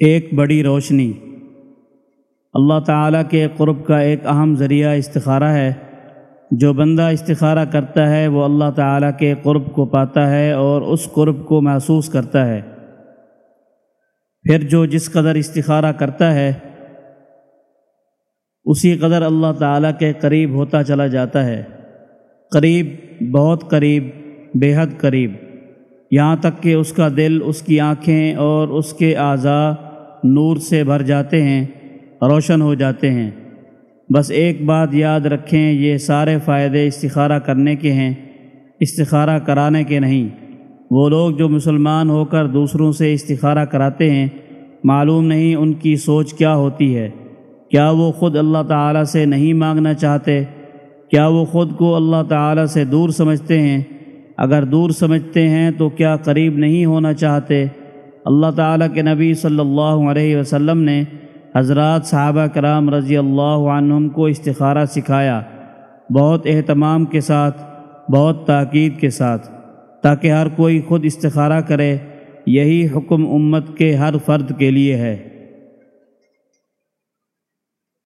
ایک بڑی روشنی۔ اللہ تعالیٰ کے قرب کا ایک اہم ذریعہ استخارہ ہے۔ جو بندہ استخارہ کرتا ہے، وہ اللہ تعالیٰ کے قرب کو پاتا ہے اور اس قرب کو محسوس کرتا ہے۔ پھر جو جس قدر استخارہ کرتا ہے، اسی قدر اللہ تعالیٰ کے قریب ہوتا چلا جاتا ہے۔ قریب، بہت قریب بے حد قریب۔ یہاں تک کہ اس کا دل، اس کی آنکھیں اور اس کے اعضاء نور سے بھر جاتے ہیں، روشن ہو جاتے ہیں۔ بس ایک بات یاد رکھیں، یہ سارے فائدے استخارہ کرنے کے ہیں، استخارہ کرانے کے نہیں۔ وہ لوگ جو مسلمان ہو کر دوسروں سے استخارہ کراتے ہیں، معلوم نہیں ان کی سوچ کیا ہوتی ہے۔ کیا وہ خود اللہ تعالیٰ سے نہیں مانگنا چاہتے؟ کیا وہ خود کو اللہ تعالیٰ سے دور سمجھتے ہیں؟ اگر دور سمجھتے ہیں تو کیا قریب نہیں ہونا چاہتے؟ اللہ تعالیٰ کے نبی صلی اللہ علیہ وسلم نے حضرات صحابہ کرام رضی اللہ عنہم کو استخارہ سکھایا بہت اہتمام کے ساتھ، بہت تاکید کے ساتھ، تاکہ ہر کوئی خود استخارہ کرے، یہی حکم امت کے ہر فرد کے لیے ہے۔